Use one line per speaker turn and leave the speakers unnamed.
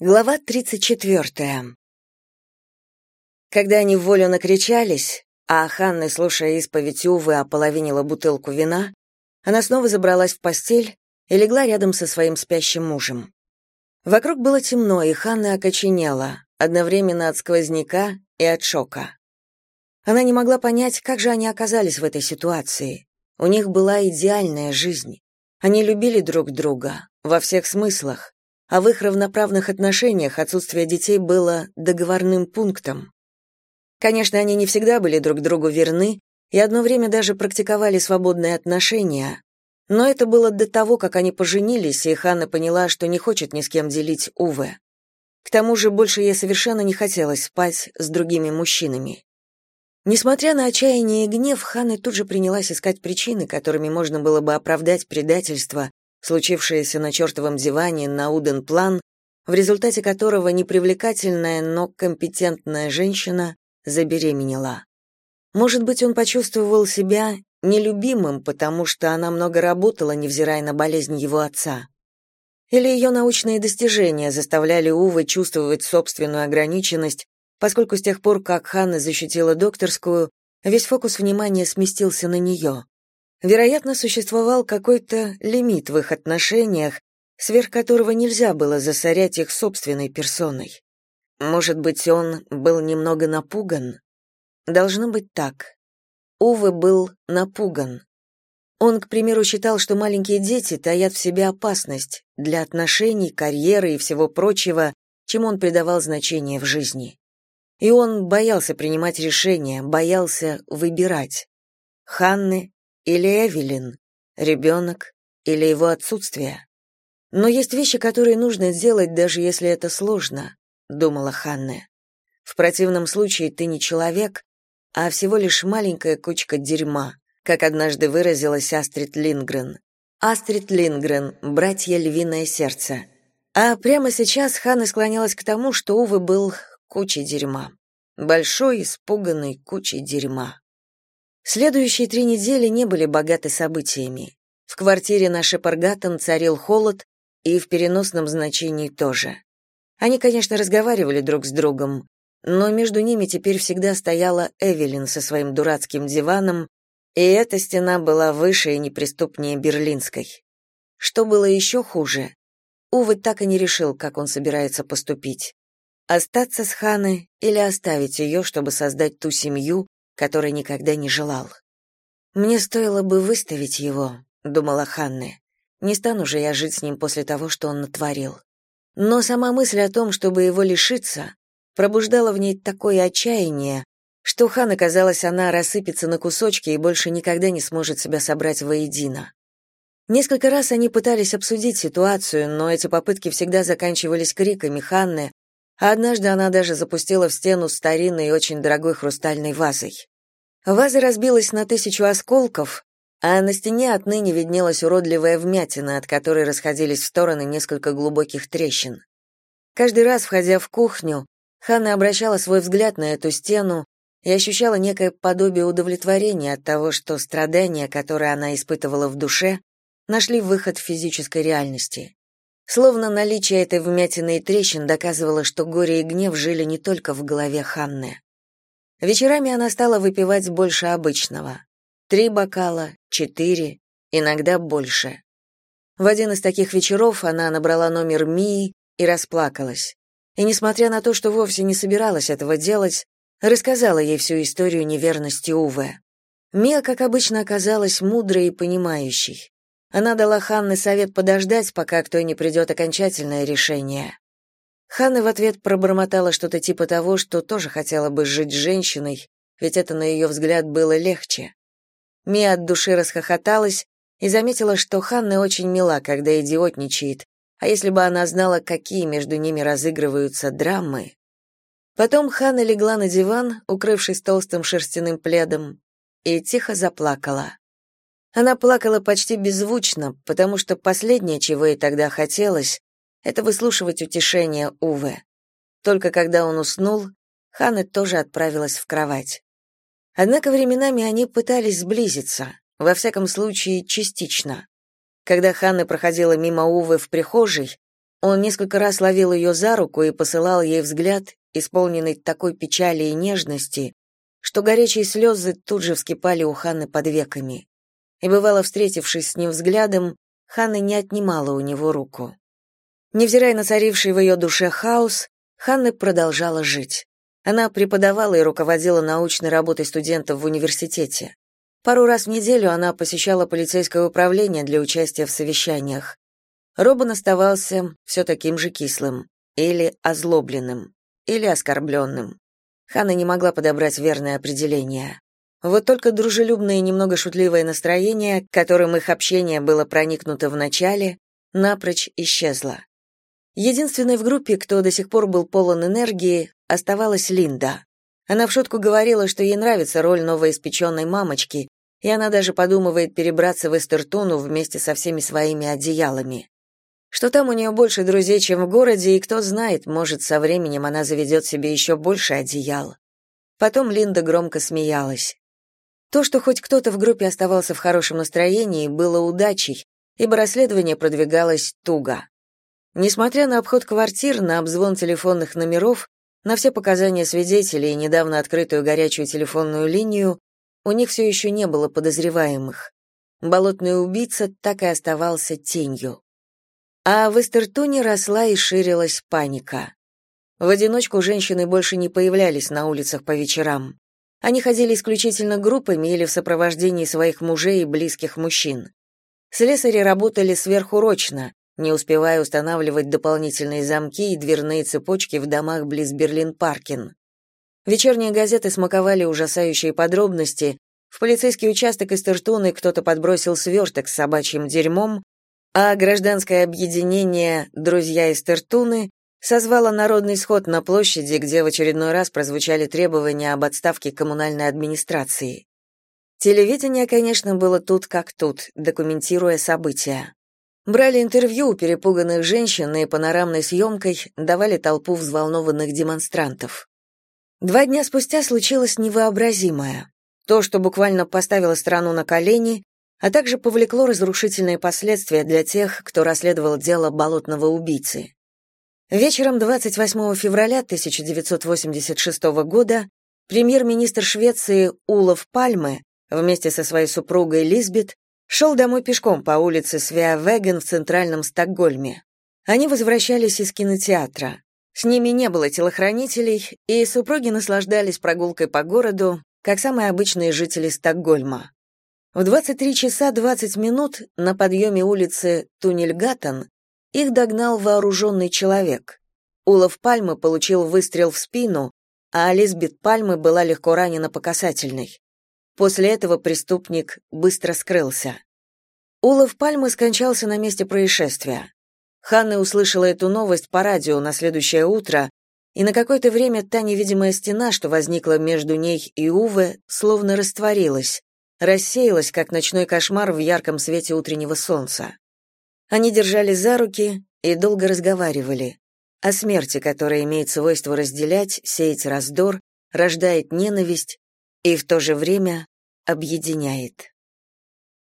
Глава 34. Когда они в волю накричались, а Ханна, слушая исповедь Увы, ополовинила бутылку вина, она снова забралась в постель и легла рядом со своим спящим мужем. Вокруг было темно, и Ханна окоченела, одновременно от сквозняка и от шока. Она не могла понять, как же они оказались в этой ситуации. У них была идеальная жизнь. Они любили друг друга, во всех смыслах, а в их равноправных отношениях отсутствие детей было договорным пунктом. Конечно, они не всегда были друг другу верны и одно время даже практиковали свободные отношения, но это было до того, как они поженились, и Ханна поняла, что не хочет ни с кем делить Уве. К тому же больше ей совершенно не хотелось спать с другими мужчинами. Несмотря на отчаяние и гнев, Ханна тут же принялась искать причины, которыми можно было бы оправдать предательство, случившееся на чертовом диване на Уден-план, в результате которого непривлекательная, но компетентная женщина забеременела. Может быть, он почувствовал себя нелюбимым, потому что она много работала, невзирая на болезнь его отца. Или ее научные достижения заставляли Увы чувствовать собственную ограниченность, поскольку с тех пор, как Ханна защитила докторскую, весь фокус внимания сместился на нее. Вероятно, существовал какой-то лимит в их отношениях, сверх которого нельзя было засорять их собственной персоной. Может быть, он был немного напуган? Должно быть так. Увы был напуган. Он, к примеру, считал, что маленькие дети таят в себе опасность для отношений, карьеры и всего прочего, чему он придавал значение в жизни. И он боялся принимать решения, боялся выбирать. Ханны или Эвелин, ребенок или его отсутствие. Но есть вещи, которые нужно сделать, даже если это сложно, думала Ханне. В противном случае ты не человек, а всего лишь маленькая кучка дерьма, как однажды выразилась Астрид Лингрен. Астрид Лингрен, братья Львиное сердце. А прямо сейчас Ханна склонялась к тому, что Увы был кучей дерьма. Большой, испуганной кучей дерьма. Следующие три недели не были богаты событиями. В квартире на Шепаргаттон царил холод, и в переносном значении тоже. Они, конечно, разговаривали друг с другом, но между ними теперь всегда стояла Эвелин со своим дурацким диваном, и эта стена была выше и неприступнее берлинской. Что было еще хуже? Увы так и не решил, как он собирается поступить. Остаться с Ханой или оставить ее, чтобы создать ту семью, который никогда не желал. Мне стоило бы выставить его, думала Ханне. Не стану же я жить с ним после того, что он натворил. Но сама мысль о том, чтобы его лишиться, пробуждала в ней такое отчаяние, что Ханна казалось, она рассыпется на кусочки и больше никогда не сможет себя собрать воедино. Несколько раз они пытались обсудить ситуацию, но эти попытки всегда заканчивались криками Ханны, однажды она даже запустила в стену старинной и очень дорогой хрустальной вазой. Ваза разбилась на тысячу осколков, а на стене отныне виднелась уродливая вмятина, от которой расходились в стороны несколько глубоких трещин. Каждый раз, входя в кухню, Ханна обращала свой взгляд на эту стену и ощущала некое подобие удовлетворения от того, что страдания, которые она испытывала в душе, нашли выход в физической реальности. Словно наличие этой вмятины и трещин доказывало, что горе и гнев жили не только в голове Ханны. Вечерами она стала выпивать больше обычного. Три бокала, четыре, иногда больше. В один из таких вечеров она набрала номер Мии и расплакалась. И несмотря на то, что вовсе не собиралась этого делать, рассказала ей всю историю неверности Уве. Мия, как обычно, оказалась мудрой и понимающей. Она дала Ханне совет подождать, пока кто не придет окончательное решение. Ханна в ответ пробормотала что-то типа того, что тоже хотела бы жить с женщиной, ведь это, на ее взгляд, было легче. Мия от души расхохоталась и заметила, что Ханна очень мила, когда идиотничает, а если бы она знала, какие между ними разыгрываются драмы... Потом Ханна легла на диван, укрывшись толстым шерстяным пледом, и тихо заплакала. Она плакала почти беззвучно, потому что последнее, чего ей тогда хотелось, это выслушивать утешение Уве. Только когда он уснул, Ханна тоже отправилась в кровать. Однако временами они пытались сблизиться, во всяком случае, частично. Когда Ханна проходила мимо Увы в прихожей, Он несколько раз ловил ее за руку и посылал ей взгляд, исполненный такой печали и нежности, что горячие слезы тут же вскипали у Ханны под веками. И бывало, встретившись с ним взглядом, Ханна не отнимала у него руку. Невзирая на царивший в ее душе хаос, Ханна продолжала жить. Она преподавала и руководила научной работой студентов в университете. Пару раз в неделю она посещала полицейское управление для участия в совещаниях. Робин оставался все таким же кислым, или озлобленным, или оскорбленным. Ханна не могла подобрать верное определение. Вот только дружелюбное и немного шутливое настроение, которым их общение было проникнуто в начале, напрочь исчезло. Единственной в группе, кто до сих пор был полон энергии, оставалась Линда. Она в шутку говорила, что ей нравится роль новоиспеченной мамочки, и она даже подумывает перебраться в Эстертуну вместе со всеми своими одеялами. Что там у нее больше друзей, чем в городе, и кто знает, может, со временем она заведет себе еще больше одеял. Потом Линда громко смеялась. То, что хоть кто-то в группе оставался в хорошем настроении, было удачей, ибо расследование продвигалось туго. Несмотря на обход квартир, на обзвон телефонных номеров, на все показания свидетелей и недавно открытую горячую телефонную линию, у них все еще не было подозреваемых. Болотный убийца так и оставался тенью. А в Эстертуне росла и ширилась паника. В одиночку женщины больше не появлялись на улицах по вечерам. Они ходили исключительно группами или в сопровождении своих мужей и близких мужчин. Слесари работали сверхурочно, не успевая устанавливать дополнительные замки и дверные цепочки в домах близ Берлин-Паркин. Вечерние газеты смаковали ужасающие подробности. В полицейский участок из Тертуны кто-то подбросил сверток с собачьим дерьмом, а гражданское объединение «Друзья из Тертуны» созвало народный сход на площади, где в очередной раз прозвучали требования об отставке коммунальной администрации. Телевидение, конечно, было тут как тут, документируя события. Брали интервью у перепуганных женщин и панорамной съемкой давали толпу взволнованных демонстрантов. Два дня спустя случилось невообразимое. То, что буквально поставило страну на колени, а также повлекло разрушительные последствия для тех, кто расследовал дело болотного убийцы. Вечером 28 февраля 1986 года премьер-министр Швеции Улов Пальме вместе со своей супругой Лизбет шел домой пешком по улице Свеавеген в центральном Стокгольме. Они возвращались из кинотеатра. С ними не было телохранителей, и супруги наслаждались прогулкой по городу, как самые обычные жители Стокгольма. В 23 часа 20 минут на подъеме улицы Туннельгаттен их догнал вооруженный человек. Улов Пальмы получил выстрел в спину, а Лизбет Пальмы была легко ранена по касательной. После этого преступник быстро скрылся. Улов Пальмы скончался на месте происшествия. Ханна услышала эту новость по радио на следующее утро, и на какое-то время та невидимая стена, что возникла между ней и Уве, словно растворилась, рассеялась, как ночной кошмар в ярком свете утреннего солнца. Они держались за руки и долго разговаривали о смерти, которая имеет свойство разделять, сеять раздор, рождает ненависть и в то же время объединяет.